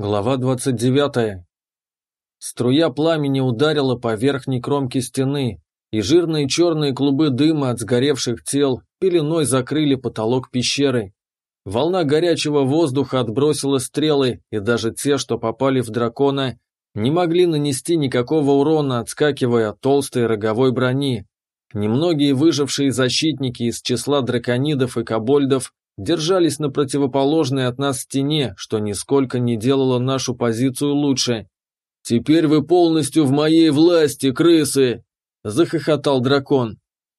Глава 29. Струя пламени ударила по верхней кромке стены, и жирные черные клубы дыма от сгоревших тел пеленой закрыли потолок пещеры. Волна горячего воздуха отбросила стрелы, и даже те, что попали в дракона, не могли нанести никакого урона, отскакивая от толстой роговой брони. Немногие выжившие защитники из числа драконидов и кобольдов держались на противоположной от нас стене, что нисколько не делало нашу позицию лучше. «Теперь вы полностью в моей власти, крысы!» – захохотал дракон.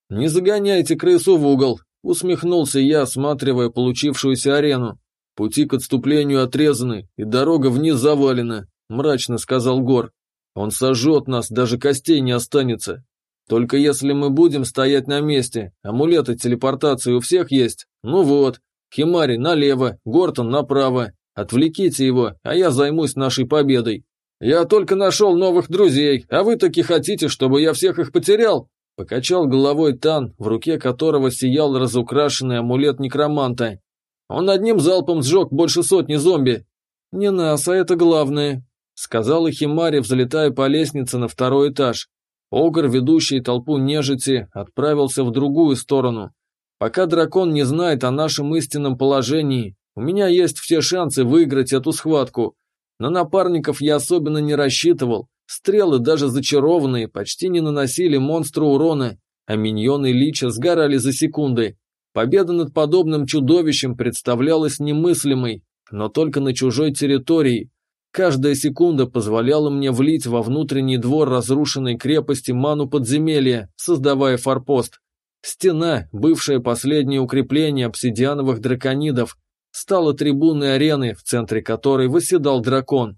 «Не загоняйте крысу в угол», – усмехнулся я, осматривая получившуюся арену. «Пути к отступлению отрезаны, и дорога вниз завалена», – мрачно сказал Гор. «Он сожжет нас, даже костей не останется. Только если мы будем стоять на месте, амулеты телепортации у всех есть? Ну вот, Химари налево, Гортон направо. Отвлеките его, а я займусь нашей победой. Я только нашел новых друзей, а вы таки хотите, чтобы я всех их потерял?» Покачал головой Тан, в руке которого сиял разукрашенный амулет некроманта. Он одним залпом сжег больше сотни зомби. «Не нас, а это главное», — сказала Химари, взлетая по лестнице на второй этаж. Огр, ведущий толпу нежити, отправился в другую сторону. Пока дракон не знает о нашем истинном положении, у меня есть все шансы выиграть эту схватку. На напарников я особенно не рассчитывал. Стрелы, даже зачарованные, почти не наносили монстру урона, а миньоны Лича сгорали за секунды. Победа над подобным чудовищем представлялась немыслимой, но только на чужой территории. Каждая секунда позволяла мне влить во внутренний двор разрушенной крепости ману подземелья, создавая форпост. Стена, бывшее последнее укрепление обсидиановых драконидов, стала трибунной арены, в центре которой восседал дракон.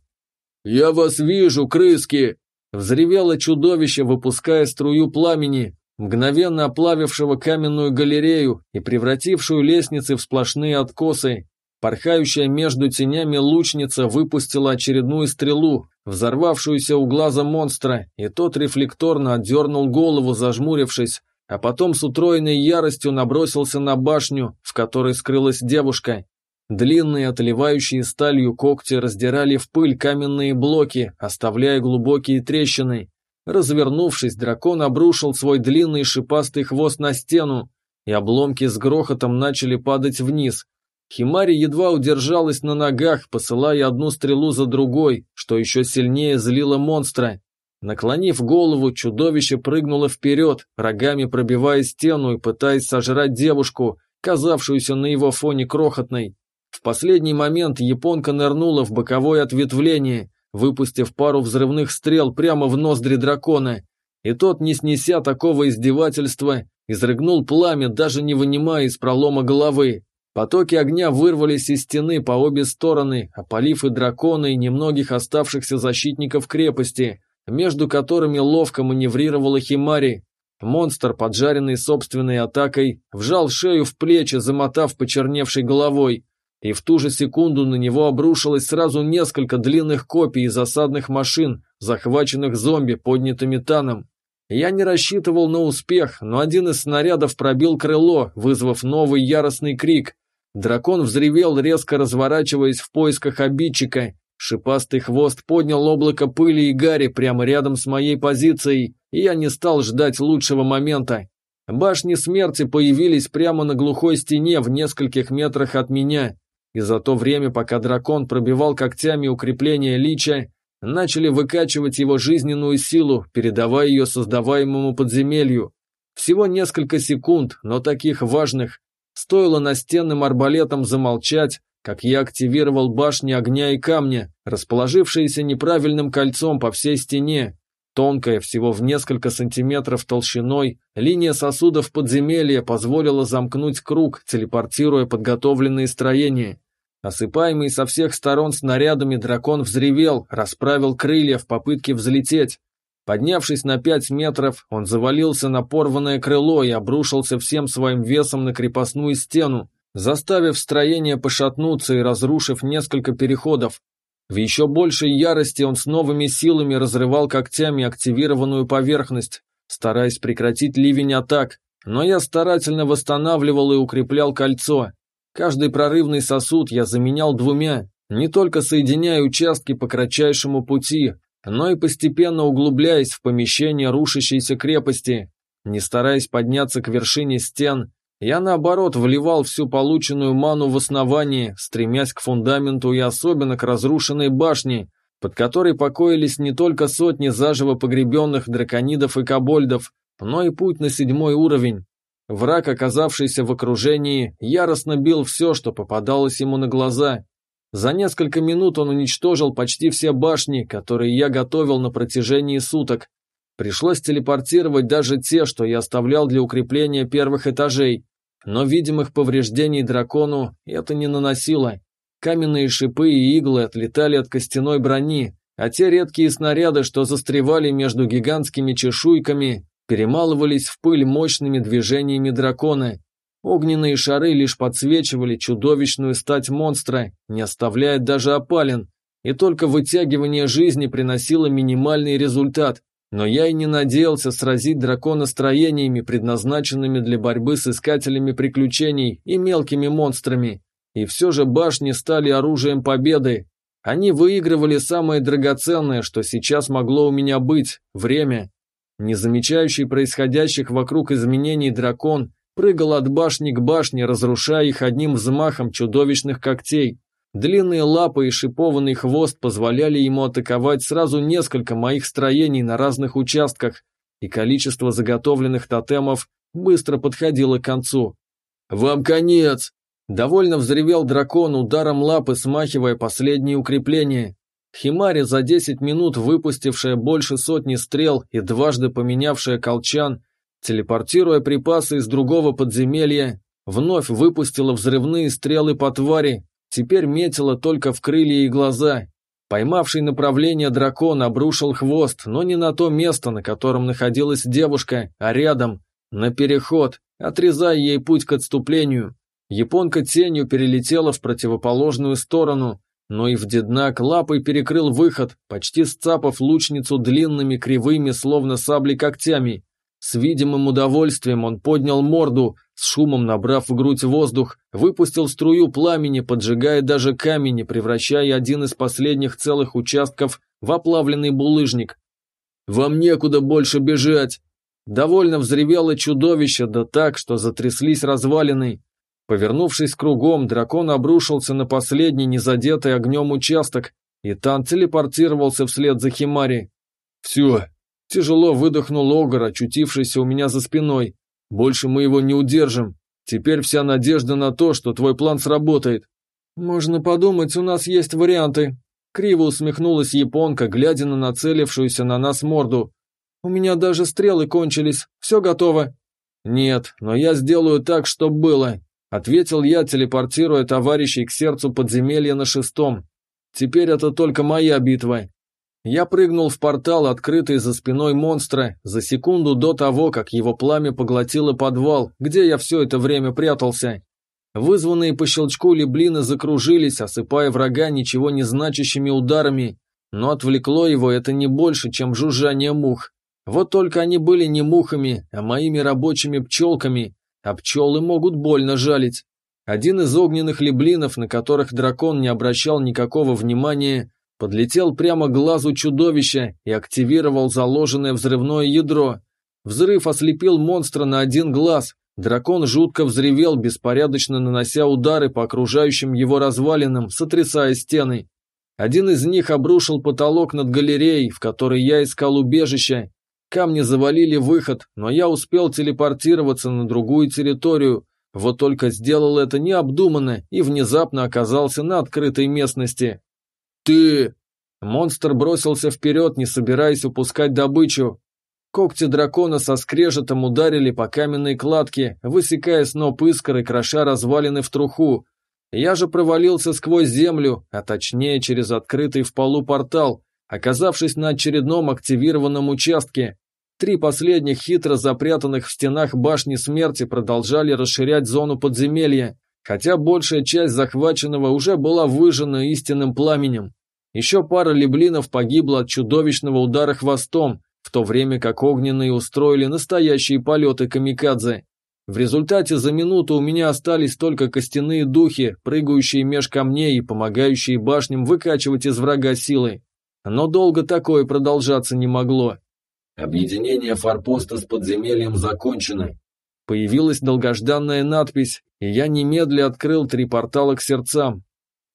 «Я вас вижу, крыски!» Взревело чудовище, выпуская струю пламени, мгновенно оплавившего каменную галерею и превратившую лестницы в сплошные откосы. Порхающая между тенями лучница выпустила очередную стрелу, взорвавшуюся у глаза монстра, и тот рефлекторно отдернул голову, зажмурившись, а потом с утроенной яростью набросился на башню, в которой скрылась девушка. Длинные, отливающие сталью когти раздирали в пыль каменные блоки, оставляя глубокие трещины. Развернувшись, дракон обрушил свой длинный шипастый хвост на стену, и обломки с грохотом начали падать вниз. Химари едва удержалась на ногах, посылая одну стрелу за другой, что еще сильнее злило монстра. Наклонив голову, чудовище прыгнуло вперед, рогами пробивая стену и пытаясь сожрать девушку, казавшуюся на его фоне крохотной. В последний момент японка нырнула в боковое ответвление, выпустив пару взрывных стрел прямо в ноздри дракона. И тот, не снеся такого издевательства, изрыгнул пламя, даже не вынимая из пролома головы. Потоки огня вырвались из стены по обе стороны, опалив и дракона, и немногих оставшихся защитников крепости – между которыми ловко маневрировала Химари. Монстр, поджаренный собственной атакой, вжал шею в плечи, замотав почерневшей головой, и в ту же секунду на него обрушилось сразу несколько длинных копий из осадных машин, захваченных зомби, поднятыми таном. Я не рассчитывал на успех, но один из снарядов пробил крыло, вызвав новый яростный крик. Дракон взревел, резко разворачиваясь в поисках обидчика, Шипастый хвост поднял облако пыли и гари прямо рядом с моей позицией, и я не стал ждать лучшего момента. Башни смерти появились прямо на глухой стене в нескольких метрах от меня, и за то время, пока дракон пробивал когтями укрепление лича, начали выкачивать его жизненную силу, передавая ее создаваемому подземелью. Всего несколько секунд, но таких важных. Стоило настенным арбалетом замолчать, как я активировал башни огня и камня, расположившиеся неправильным кольцом по всей стене. Тонкая, всего в несколько сантиметров толщиной, линия сосудов подземелья позволила замкнуть круг, телепортируя подготовленные строения. Осыпаемый со всех сторон снарядами дракон взревел, расправил крылья в попытке взлететь. Поднявшись на пять метров, он завалился на порванное крыло и обрушился всем своим весом на крепостную стену, заставив строение пошатнуться и разрушив несколько переходов. В еще большей ярости он с новыми силами разрывал когтями активированную поверхность, стараясь прекратить ливень атак, но я старательно восстанавливал и укреплял кольцо. Каждый прорывный сосуд я заменял двумя, не только соединяя участки по кратчайшему пути, но и постепенно углубляясь в помещение рушащейся крепости. Не стараясь подняться к вершине стен, я наоборот вливал всю полученную ману в основание, стремясь к фундаменту и особенно к разрушенной башне, под которой покоились не только сотни заживо погребенных драконидов и кобольдов, но и путь на седьмой уровень. Враг, оказавшийся в окружении, яростно бил все, что попадалось ему на глаза. За несколько минут он уничтожил почти все башни, которые я готовил на протяжении суток. Пришлось телепортировать даже те, что я оставлял для укрепления первых этажей. Но видимых повреждений дракону это не наносило. Каменные шипы и иглы отлетали от костяной брони, а те редкие снаряды, что застревали между гигантскими чешуйками, перемалывались в пыль мощными движениями дракона. Огненные шары лишь подсвечивали чудовищную стать монстра, не оставляя даже опален, и только вытягивание жизни приносило минимальный результат. Но я и не надеялся сразить дракона строениями, предназначенными для борьбы с искателями приключений и мелкими монстрами. И все же башни стали оружием победы. Они выигрывали самое драгоценное, что сейчас могло у меня быть – время. Не замечающий происходящих вокруг изменений дракон прыгал от башни к башне, разрушая их одним взмахом чудовищных когтей. Длинные лапы и шипованный хвост позволяли ему атаковать сразу несколько моих строений на разных участках, и количество заготовленных тотемов быстро подходило к концу. «Вам конец!» Довольно взревел дракон ударом лапы, смахивая последние укрепления. Химари, за десять минут выпустившая больше сотни стрел и дважды поменявшая колчан, телепортируя припасы из другого подземелья, вновь выпустила взрывные стрелы по твари, теперь метила только в крылья и глаза. Поймавший направление дракон обрушил хвост, но не на то место, на котором находилась девушка, а рядом, на переход, отрезая ей путь к отступлению. Японка тенью перелетела в противоположную сторону, но и в деднак лапой перекрыл выход, почти сцапав лучницу длинными кривыми, словно сабли когтями. С видимым удовольствием он поднял морду, с шумом набрав в грудь воздух, выпустил струю пламени, поджигая даже камень превращая один из последних целых участков в оплавленный булыжник. «Вам некуда больше бежать!» Довольно взревело чудовище, да так, что затряслись развалины. Повернувшись кругом, дракон обрушился на последний незадетый огнем участок, и Тан телепортировался вслед за Химари. «Все!» – тяжело выдохнул Огар, очутившийся у меня за спиной. «Больше мы его не удержим. Теперь вся надежда на то, что твой план сработает». «Можно подумать, у нас есть варианты», – криво усмехнулась японка, глядя на нацелившуюся на нас морду. «У меня даже стрелы кончились. Все готово». «Нет, но я сделаю так, чтобы было. Ответил я, телепортируя товарищей к сердцу подземелья на шестом. Теперь это только моя битва. Я прыгнул в портал, открытый за спиной монстра, за секунду до того, как его пламя поглотило подвал, где я все это время прятался. Вызванные по щелчку леблины закружились, осыпая врага ничего не значащими ударами, но отвлекло его это не больше, чем жужжание мух. Вот только они были не мухами, а моими рабочими пчелками, а пчелы могут больно жалить. Один из огненных леблинов, на которых дракон не обращал никакого внимания, подлетел прямо к глазу чудовища и активировал заложенное взрывное ядро. Взрыв ослепил монстра на один глаз. Дракон жутко взревел, беспорядочно нанося удары по окружающим его развалинам, сотрясая стены. Один из них обрушил потолок над галереей, в которой я искал убежище, Камни завалили выход, но я успел телепортироваться на другую территорию, вот только сделал это необдуманно и внезапно оказался на открытой местности. «Ты...» Монстр бросился вперед, не собираясь упускать добычу. Когти дракона со скрежетом ударили по каменной кладке, высекая сноп искр и кроша развалины в труху. Я же провалился сквозь землю, а точнее через открытый в полу портал, оказавшись на очередном активированном участке. Три последних хитро запрятанных в стенах башни смерти продолжали расширять зону подземелья, хотя большая часть захваченного уже была выжжена истинным пламенем. Еще пара леблинов погибла от чудовищного удара хвостом, в то время как огненные устроили настоящие полеты камикадзе. В результате за минуту у меня остались только костяные духи, прыгающие меж камней и помогающие башням выкачивать из врага силы. Но долго такое продолжаться не могло. Объединение форпоста с подземельем закончено. Появилась долгожданная надпись, и я немедля открыл три портала к сердцам.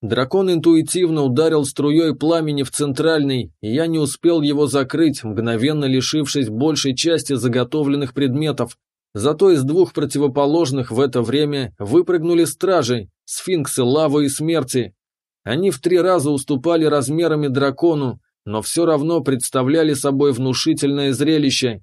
Дракон интуитивно ударил струей пламени в центральный, и я не успел его закрыть, мгновенно лишившись большей части заготовленных предметов. Зато из двух противоположных в это время выпрыгнули стражи, сфинксы лавы и смерти. Они в три раза уступали размерами дракону, но все равно представляли собой внушительное зрелище.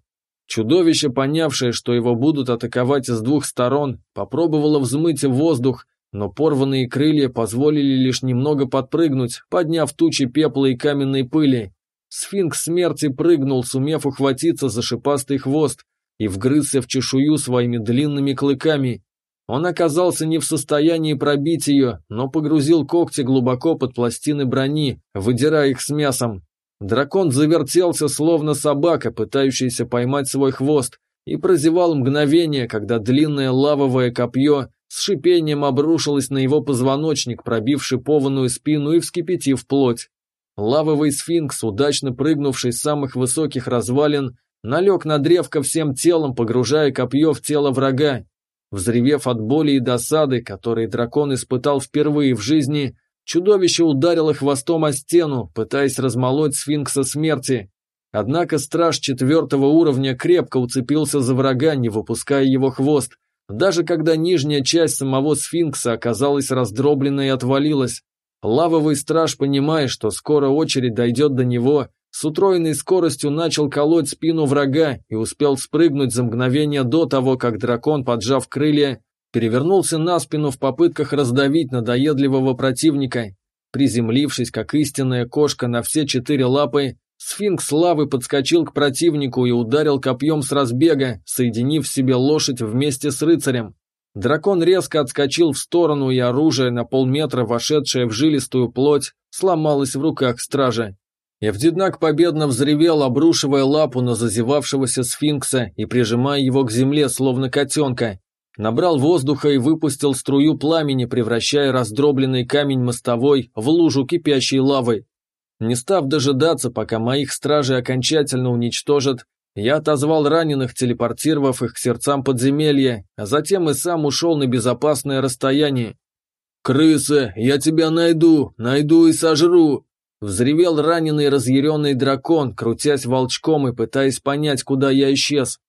Чудовище, понявшее, что его будут атаковать с двух сторон, попробовало взмыть в воздух, но порванные крылья позволили лишь немного подпрыгнуть, подняв тучи пепла и каменной пыли. Сфинкс смерти прыгнул, сумев ухватиться за шипастый хвост, и вгрызся в чешую своими длинными клыками. Он оказался не в состоянии пробить ее, но погрузил когти глубоко под пластины брони, выдирая их с мясом. Дракон завертелся, словно собака, пытающаяся поймать свой хвост, и прозевал мгновение, когда длинное лавовое копье с шипением обрушилось на его позвоночник, пробив шипованную спину и вскипятив плоть. Лавовый сфинкс, удачно прыгнувший с самых высоких развалин, налег на древко всем телом, погружая копье в тело врага. Взревев от боли и досады, которые дракон испытал впервые в жизни, чудовище ударило хвостом о стену, пытаясь размолоть сфинкса смерти. Однако страж четвертого уровня крепко уцепился за врага, не выпуская его хвост, даже когда нижняя часть самого сфинкса оказалась раздробленной и отвалилась. Лавовый страж, понимая, что скоро очередь дойдет до него, с утроенной скоростью начал колоть спину врага и успел спрыгнуть за мгновение до того, как дракон, поджав крылья, перевернулся на спину в попытках раздавить надоедливого противника. Приземлившись, как истинная кошка на все четыре лапы, Сфинкс лавы подскочил к противнику и ударил копьем с разбега, соединив в себе лошадь вместе с рыцарем. Дракон резко отскочил в сторону, и оружие на полметра, вошедшее в жилистую плоть, сломалось в руках стража. Евдиднак победно взревел, обрушивая лапу на зазевавшегося сфинкса и прижимая его к земле, словно котенка. Набрал воздуха и выпустил струю пламени, превращая раздробленный камень мостовой в лужу кипящей лавы. Не став дожидаться, пока моих стражей окончательно уничтожат, я отозвал раненых, телепортировав их к сердцам подземелья, а затем и сам ушел на безопасное расстояние. «Крыса, я тебя найду, найду и сожру!» Взревел раненый разъяренный дракон, крутясь волчком и пытаясь понять, куда я исчез.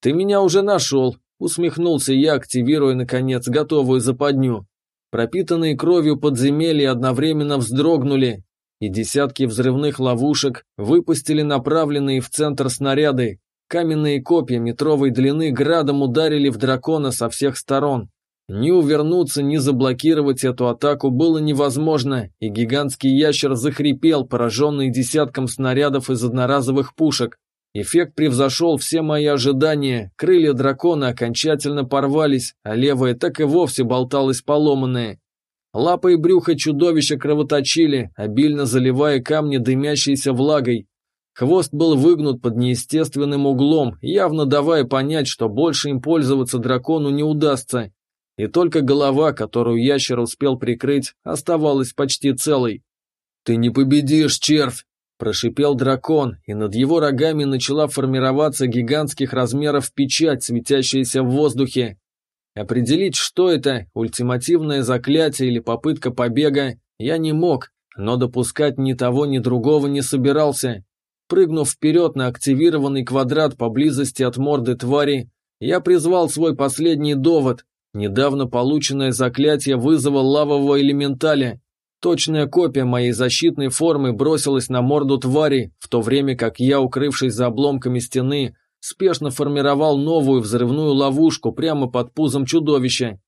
«Ты меня уже нашел», — усмехнулся я, активируя, наконец, готовую западню. Пропитанные кровью подземелья одновременно вздрогнули, и десятки взрывных ловушек выпустили направленные в центр снаряды. Каменные копья метровой длины градом ударили в дракона со всех сторон. Ни увернуться, ни заблокировать эту атаку было невозможно, и гигантский ящер захрипел, пораженный десятком снарядов из одноразовых пушек. Эффект превзошел все мои ожидания, крылья дракона окончательно порвались, а левая так и вовсе болталась поломанная. Лапы и брюхо чудовища кровоточили, обильно заливая камни дымящейся влагой. Хвост был выгнут под неестественным углом, явно давая понять, что больше им пользоваться дракону не удастся. И только голова, которую ящер успел прикрыть, оставалась почти целой. «Ты не победишь, червь!» – прошипел дракон, и над его рогами начала формироваться гигантских размеров печать, светящаяся в воздухе. Определить, что это, ультимативное заклятие или попытка побега, я не мог, но допускать ни того, ни другого не собирался. Прыгнув вперед на активированный квадрат поблизости от морды твари, я призвал свой последний довод, недавно полученное заклятие вызова лавового элементаля. Точная копия моей защитной формы бросилась на морду твари, в то время как я, укрывшись за обломками стены, спешно формировал новую взрывную ловушку прямо под пузом чудовища.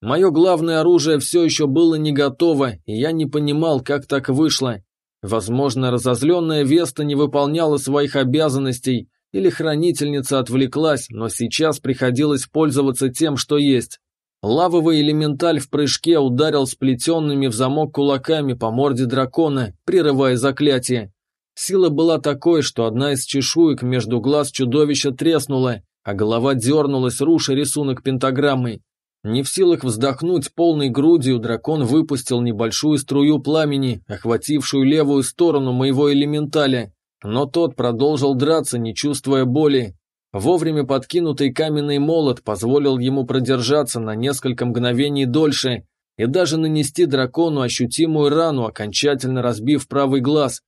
Мое главное оружие все еще было не готово, и я не понимал, как так вышло. Возможно, разозленная Веста не выполняла своих обязанностей, или хранительница отвлеклась, но сейчас приходилось пользоваться тем, что есть. Лавовый элементаль в прыжке ударил сплетенными в замок кулаками по морде дракона, прерывая заклятие. Сила была такой, что одна из чешуек между глаз чудовища треснула, а голова дернулась, руша рисунок пентаграммой. Не в силах вздохнуть полной грудью, дракон выпустил небольшую струю пламени, охватившую левую сторону моего элементаля, но тот продолжил драться, не чувствуя боли. Вовремя подкинутый каменный молот позволил ему продержаться на несколько мгновений дольше и даже нанести дракону ощутимую рану, окончательно разбив правый глаз.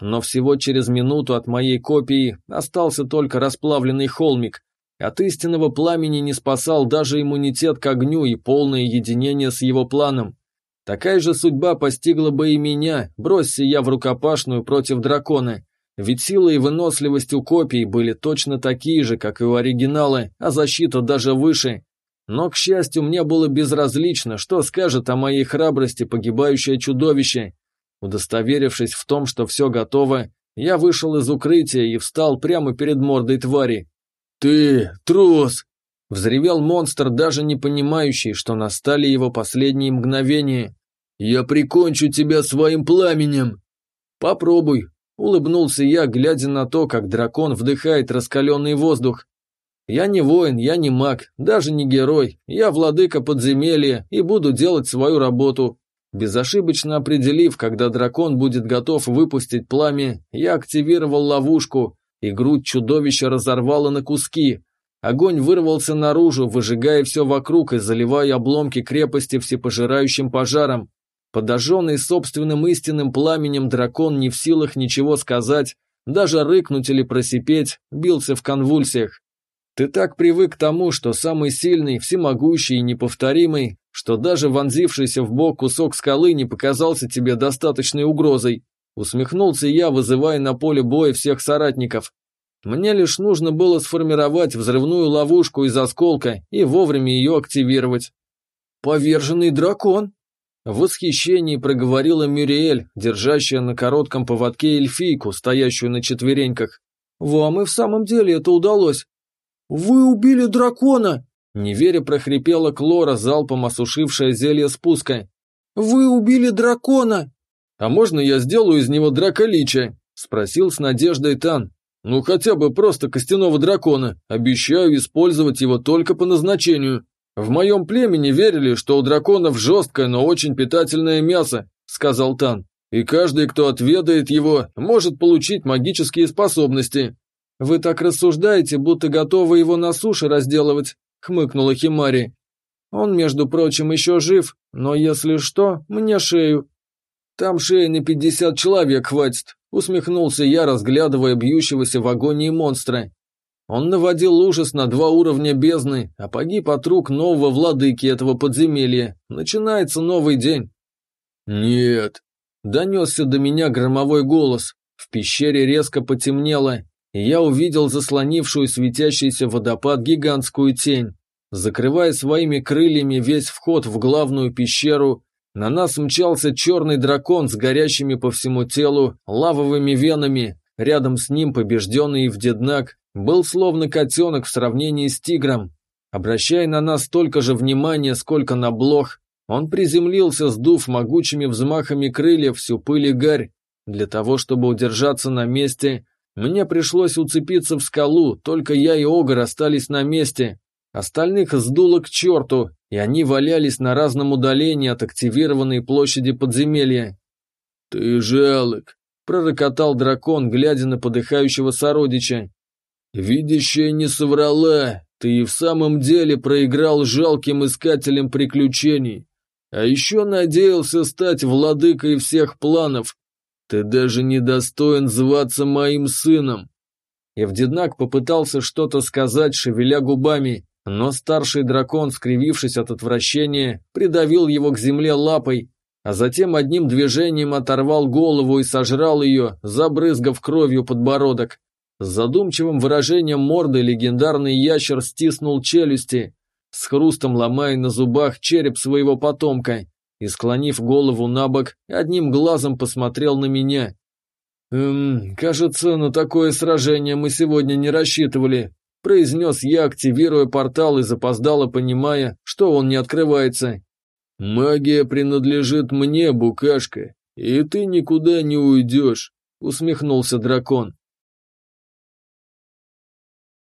Но всего через минуту от моей копии остался только расплавленный холмик, от истинного пламени не спасал даже иммунитет к огню и полное единение с его планом. Такая же судьба постигла бы и меня, бросься я в рукопашную против дракона. Ведь сила и выносливость у копий были точно такие же, как и у оригинала, а защита даже выше. Но, к счастью, мне было безразлично, что скажет о моей храбрости погибающее чудовище. Удостоверившись в том, что все готово, я вышел из укрытия и встал прямо перед мордой твари. «Ты трус!» — взревел монстр, даже не понимающий, что настали его последние мгновения. «Я прикончу тебя своим пламенем!» «Попробуй!» — улыбнулся я, глядя на то, как дракон вдыхает раскаленный воздух. «Я не воин, я не маг, даже не герой, я владыка подземелья и буду делать свою работу». Безошибочно определив, когда дракон будет готов выпустить пламя, я активировал ловушку, и грудь чудовища разорвала на куски. Огонь вырвался наружу, выжигая все вокруг и заливая обломки крепости всепожирающим пожаром. Подожженный собственным истинным пламенем дракон не в силах ничего сказать, даже рыкнуть или просипеть, бился в конвульсиях. Ты так привык к тому, что самый сильный, всемогущий и неповторимый, что даже вонзившийся в бок кусок скалы не показался тебе достаточной угрозой. Усмехнулся я, вызывая на поле боя всех соратников. Мне лишь нужно было сформировать взрывную ловушку из осколка и вовремя ее активировать. «Поверженный дракон!» В восхищении проговорила Мюриэль, держащая на коротком поводке эльфийку, стоящую на четвереньках. «Вам и в самом деле это удалось!» «Вы убили дракона!» Неверя прохрипела Клора, залпом осушившая зелье спуска. «Вы убили дракона!» «А можно я сделаю из него драколича?» – спросил с надеждой Тан. «Ну хотя бы просто костяного дракона. Обещаю использовать его только по назначению. В моем племени верили, что у драконов жесткое, но очень питательное мясо», – сказал Тан. «И каждый, кто отведает его, может получить магические способности». «Вы так рассуждаете, будто готовы его на суше разделывать», – хмыкнула Химари. «Он, между прочим, еще жив, но если что, мне шею». «Там шеи на пятьдесят человек хватит», — усмехнулся я, разглядывая бьющегося в агонии монстра. Он наводил ужас на два уровня бездны, а погиб от рук нового владыки этого подземелья. Начинается новый день. «Нет», — донесся до меня громовой голос. В пещере резко потемнело, и я увидел заслонившую светящийся водопад гигантскую тень. Закрывая своими крыльями весь вход в главную пещеру, на нас мчался черный дракон с горящими по всему телу лавовыми венами. Рядом с ним, побежденный в деднак, был словно котенок в сравнении с тигром. Обращая на нас столько же внимания, сколько на блох, он приземлился, сдув могучими взмахами крыльев всю пыль и гарь. Для того, чтобы удержаться на месте, мне пришлось уцепиться в скалу, только я и Огар остались на месте. Остальных сдуло к черту, и они валялись на разном удалении от активированной площади подземелья. «Ты жалок», — пророкотал дракон, глядя на подыхающего сородича. «Видящая не соврала, ты и в самом деле проиграл жалким искателем приключений. А еще надеялся стать владыкой всех планов. Ты даже не достоин зваться моим сыном». Евдеднак попытался что-то сказать, шевеля губами, но старший дракон, скривившись от отвращения, придавил его к земле лапой, а затем одним движением оторвал голову и сожрал ее, забрызгав кровью подбородок. С задумчивым выражением морды легендарный ящер стиснул челюсти, с хрустом ломая на зубах череп своего потомка, и, склонив голову на бок, одним глазом посмотрел на меня. «Эм, кажется, на такое сражение мы сегодня не рассчитывали», произнес я, активируя портал и запоздало понимая, что он не открывается. «Магия принадлежит мне, букашка, и ты никуда не уйдешь», — усмехнулся дракон.